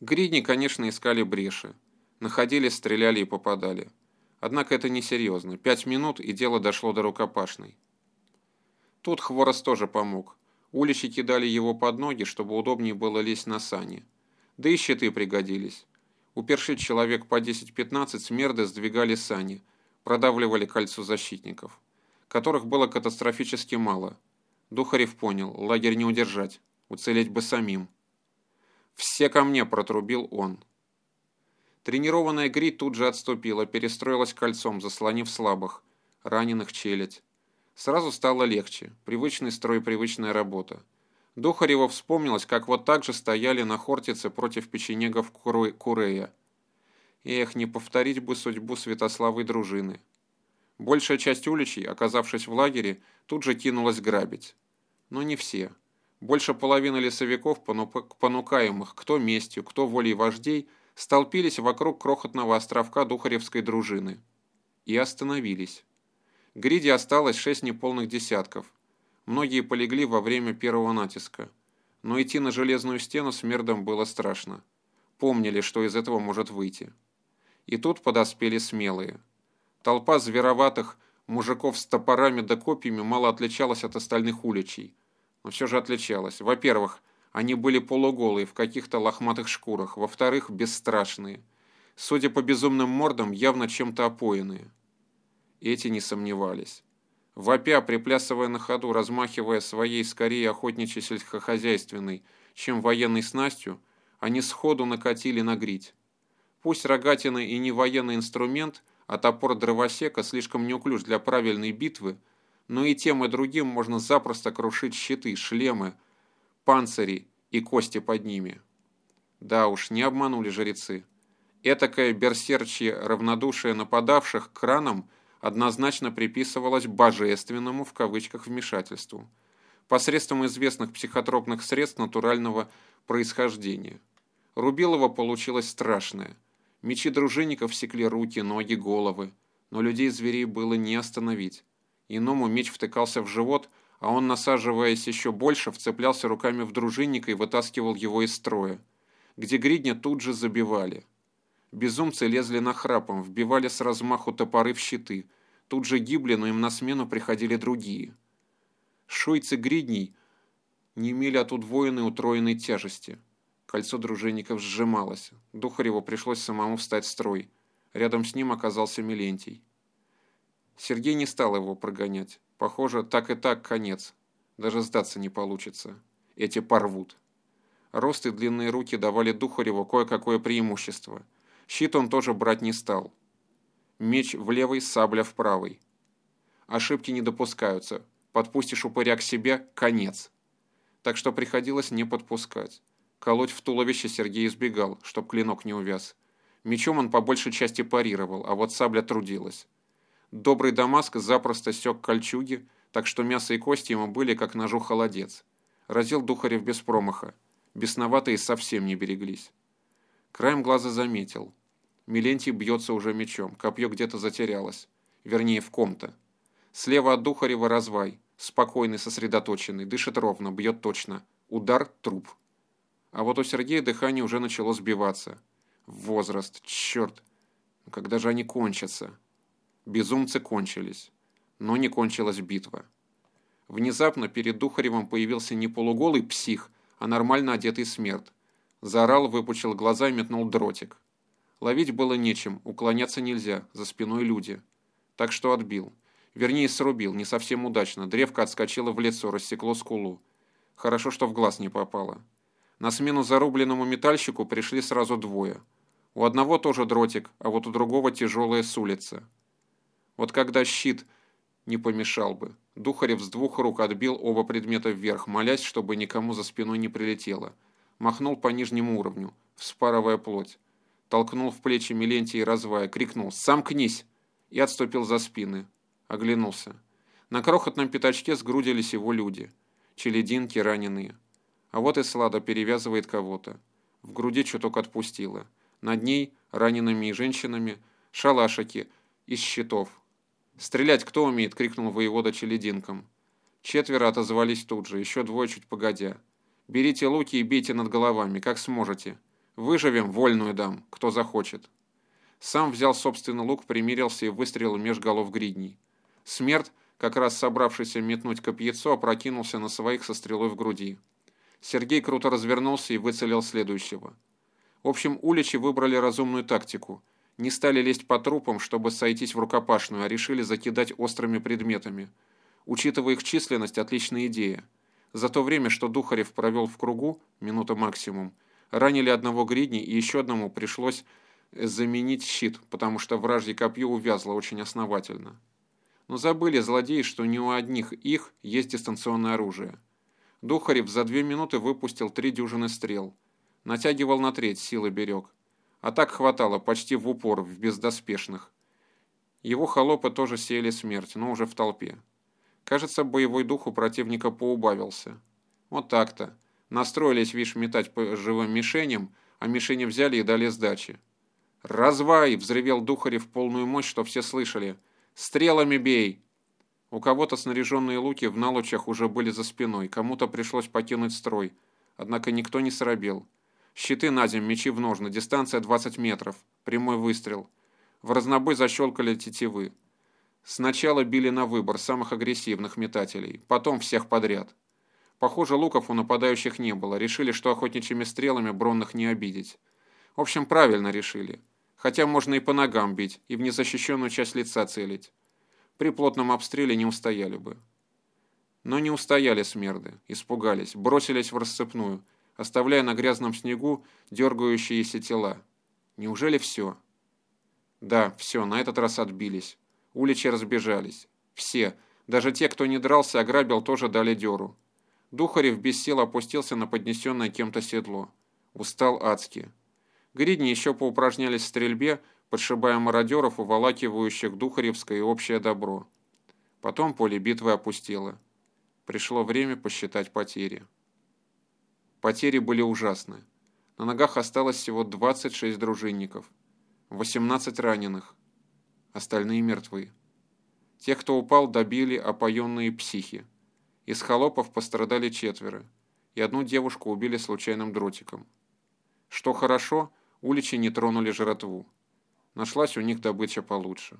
Гридни, конечно, искали бреши. Находили, стреляли и попадали. Однако это несерьезно. Пять минут, и дело дошло до рукопашной. Тут Хворост тоже помог. Уличи кидали его под ноги, чтобы удобнее было лезть на сани. Да и щиты пригодились. Уперши человек по 10-15 смерды сдвигали сани, продавливали кольцо защитников, которых было катастрофически мало. Духарев понял, лагерь не удержать, уцелеть бы самим. «Все ко мне!» – протрубил он. Тренированная Гри тут же отступила, перестроилась кольцом, заслонив слабых, раненых челядь. Сразу стало легче, привычный строй, привычная работа. Духареву вспомнилось, как вот так же стояли на Хортице против печенегов Курея. Эх, не повторить бы судьбу Святославой дружины. Большая часть уличей, оказавшись в лагере, тут же кинулась грабить. Но не все. Больше половины лесовиков, понукаемых кто местью, кто волей вождей, столпились вокруг крохотного островка Духаревской дружины. И остановились. Гриди осталось шесть неполных десятков. Многие полегли во время первого натиска. Но идти на железную стену смердом было страшно. Помнили, что из этого может выйти. И тут подоспели смелые. Толпа звероватых мужиков с топорами да копьями мало отличалась от остальных уличей – но все же отличалась. Во-первых, они были полуголые в каких-то лохматых шкурах, во-вторых, бесстрашные. Судя по безумным мордам, явно чем-то опоенные. Эти не сомневались. Вопя, приплясывая на ходу, размахивая своей скорее охотничьей сельскохозяйственной, чем военной снастью, они сходу накатили на грить. Пусть рогатина и не военный инструмент, а топор дровосека слишком неуклюж для правильной битвы, но и тем и другим можно запросто крушить щиты, шлемы, панцири и кости под ними. Да уж, не обманули жрецы. Этакое берсерчье равнодушие нападавших к кранам однозначно приписывалось «божественному» в кавычках вмешательству посредством известных психотропных средств натурального происхождения. Рубилова получилось страшное. Мечи дружинников секли руки, ноги, головы, но людей-зверей было не остановить. Иному меч втыкался в живот, а он, насаживаясь еще больше, вцеплялся руками в дружинника и вытаскивал его из строя, где гридня тут же забивали. Безумцы лезли на храпом, вбивали с размаху топоры в щиты, тут же гибли, но им на смену приходили другие. Шуйцы гридней не имели от удвоенной утроенной тяжести. Кольцо дружинников сжималось. Духареву пришлось самому встать в строй. Рядом с ним оказался Милентий. Сергей не стал его прогонять. Похоже, так и так конец. Даже сдаться не получится. Эти порвут. Рост и длинные руки давали Духареву кое-какое преимущество. Щит он тоже брать не стал. Меч в левой, сабля в правой. Ошибки не допускаются. Подпустишь упыря к себе – конец. Так что приходилось не подпускать. Колоть в туловище Сергей избегал, чтоб клинок не увяз. Мечом он по большей части парировал, а вот сабля трудилась. Добрый Дамаск запросто сёк кольчуги, так что мясо и кости ему были как ножу холодец. Разил Духарев без промаха. Бесноватые совсем не береглись. Краем глаза заметил. Милентий бьется уже мечом, копье где-то затерялось. Вернее, в ком-то. Слева от Духарева развай. Спокойный, сосредоточенный, дышит ровно, бьет точно. Удар – труп. А вот у Сергея дыхание уже начало сбиваться. Возраст, черт. Когда же они кончатся? Безумцы кончились. Но не кончилась битва. Внезапно перед Духаревым появился не полуголый псих, а нормально одетый смерть. Заорал, выпучил глаза и метнул дротик. Ловить было нечем, уклоняться нельзя, за спиной люди. Так что отбил. Вернее, срубил, не совсем удачно. Древко отскочило в лицо, рассекло скулу. Хорошо, что в глаз не попало. На смену зарубленному метальщику пришли сразу двое. У одного тоже дротик, а вот у другого тяжелая с улицы. Вот когда щит не помешал бы. Духарев с двух рук отбил оба предмета вверх, молясь, чтобы никому за спиной не прилетело. Махнул по нижнему уровню, вспарывая плоть. Толкнул в плечи Милентия и развая, крикнул «Сомкнись!» и отступил за спины. Оглянулся. На крохотном пятачке сгрудились его люди. Челединки раненые. А вот и Слада перевязывает кого-то. В груди чуток отпустила. Над ней, ранеными и женщинами, шалашики из щитов, «Стрелять кто умеет?» — крикнул воевода челединком. Четверо отозвались тут же, еще двое чуть погодя. «Берите луки и бейте над головами, как сможете. Выживем, вольную дам, кто захочет. Сам взял собственный лук, примирился и выстрелил меж голов гридней. Смерть, как раз собравшийся метнуть копьецо, опрокинулся на своих со стрелой в груди. Сергей круто развернулся и выцелил следующего. В общем, уличи выбрали разумную тактику. Не стали лезть по трупам, чтобы сойтись в рукопашную, а решили закидать острыми предметами. Учитывая их численность, отличная идея. За то время, что Духарев провел в кругу, минута максимум, ранили одного гридни и еще одному пришлось заменить щит, потому что вражье копье увязло очень основательно. Но забыли злодеи, что не у одних их есть дистанционное оружие. Духарев за две минуты выпустил три дюжины стрел. Натягивал на треть, силы берег. А так хватало почти в упор, в бездоспешных. Его холопы тоже сеяли смерть, но уже в толпе. Кажется, боевой дух у противника поубавился. Вот так-то. Настроились, видишь, метать по живым мишеням, а мишени взяли и дали сдачи. «Развай!» — взревел Духарев полную мощь, что все слышали. «Стрелами бей!» У кого-то снаряженные луки в налучах уже были за спиной, кому-то пришлось покинуть строй. Однако никто не срабел. Щиты на землю, мечи в ножны, дистанция 20 метров, прямой выстрел. В разнобой защелкали тетивы. Сначала били на выбор самых агрессивных метателей, потом всех подряд. Похоже, луков у нападающих не было, решили, что охотничьими стрелами бронных не обидеть. В общем, правильно решили. Хотя можно и по ногам бить, и в незащищенную часть лица целить. При плотном обстреле не устояли бы. Но не устояли смерды, испугались, бросились в рассыпную, оставляя на грязном снегу дергающиеся тела. Неужели все? Да, все, на этот раз отбились. Уличи разбежались. Все, даже те, кто не дрался, ограбил, тоже дали деру. Духарев без сил опустился на поднесенное кем-то седло. Устал адски. Гридни еще поупражнялись в стрельбе, подшибая мародеров, уволакивающих Духаревское и общее добро. Потом поле битвы опустело. Пришло время посчитать потери. Потери были ужасны. На ногах осталось всего 26 дружинников, 18 раненых, остальные мертвы. Тех, кто упал, добили опоенные психи. Из холопов пострадали четверо, и одну девушку убили случайным дротиком. Что хорошо – Уличи не тронули жратву. Нашлась у них добыча получше.